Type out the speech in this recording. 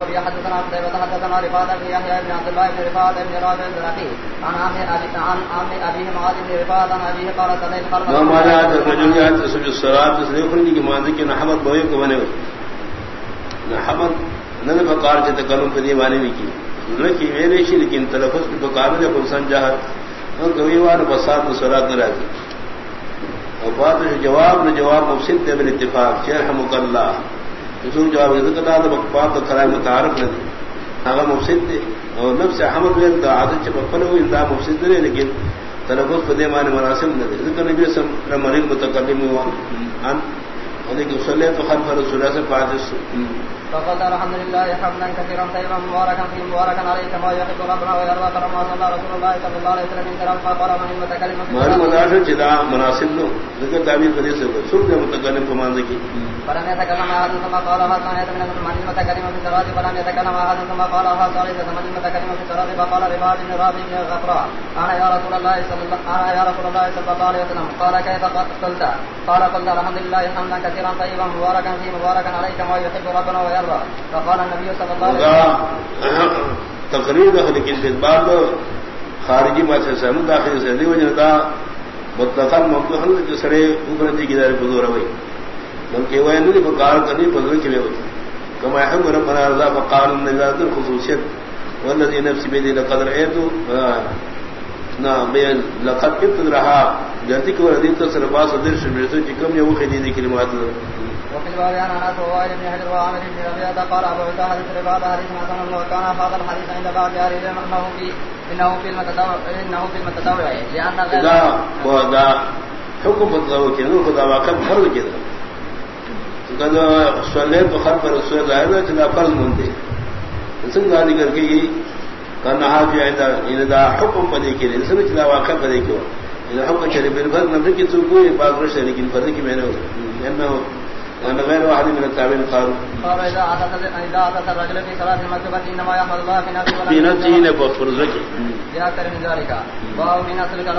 حدثنا قتيبة حدثنا رفاعة بن يحيى بن عبد الله بن رفاعة بن رافع بن الزرقي عن عم أبي عن عم أبيه معاذ بن رفاعة عن أبيه قال صليت خلف ما معنى هذا الرجل جاءت تسجد الصلاة؟ تسليم خلني كما ذكر نحمد بوي کو بنے نحمد نہ فقار سے تکلم فدی معنی میں کی۔ نہ کی میرے شی، لیکن تلفظ کی فقار نے خلصان جہر۔ اور کوئی وار بسات صلاۃ نہ رہی اور بات جواب نے جواب مفسد دے بالاتفاق رحمک اللہ رسول جواب ذکر متعارف نہ اگر مفسد دے۔ اور نفس احمد نے دا عادت چ بپن ہوئی، دا مفسد دے لیکن تلفظ پدے معنی مناسب نہ ذکر نبی صلی اللہ علیہ وسلم ہوا۔ ان لیکن صلی اللہ خلف رسول سے پاس فقال الحمد لله حمدا كثيرا طيبا مباركا فيه مباركا عليه كما يحب ربنا ويرضى كما صلى رسول الله صلى الله عليه وسلم ان قال من المتكلم مر مدار جدا مناسب نو ذکر تعبیر حدیث سے سب متکلم کو مان ذکی فلم يتكلم احد ثم قال هذا كان من المتكلم في الصلاه فلم يتكلم احد ثم قال هذا ليس من المتكلم في الصلاه فقال رباعي بن رافع بن غفراء انا يا رسول الله صلى الله انا يا رسول الله صلى الله عليه وسلم قال كيف قلت؟ قال قلت الحمد لله حمدا كثيرا طيبا، مباركا فيه، مباركا عليه كما يحب ربنا ويرضى. فقال النبي صلى الله عليه وسلم. تقریر لیکن بعد خارجی بات سے سہمت داخل سے دی وجہ دا؟ مطلقاً ممکن جو سڑے اوپر دی کی دار بزور ہوئی بلکہ وہ نہیں فقار کرنی فضل کے لیے ہوئی کما احم ربنا رضا فقال النجات الخصوصیت والذي نفس بيدي لقد رأيت نا بين لقد كنت رها جاتي کو ردی تو سربا صدر شمیتو چکم یہ وہ خدیدی کلمات وفي الباب عن انس ووائل بن حجر وعامر بن ربيعه قال ابو عيسى حديث رباط حديث حسن وكان هذا الحديث عند بعض اهل العلم انه في انه في المتدور انه في المتدور لان غير وذا حكم متدور كده خدا واقع فرض كده کدا صلیت خلف رسول اللہ ہے کہ فرض مندے سنگ گالی کر کے یہ حاجی ہے ان دا حکم پدے کے سب چلا واقع پدے ان حکم تو کوئی بات لیکن کی میں نے وأن غير واحد من التابعين قالوا. قال إذا أتت الرجل في صلاة المكتبة إنما يحمد الله في نفسه في نفسه نفسه بأكثر من ذلك. وهو من أصل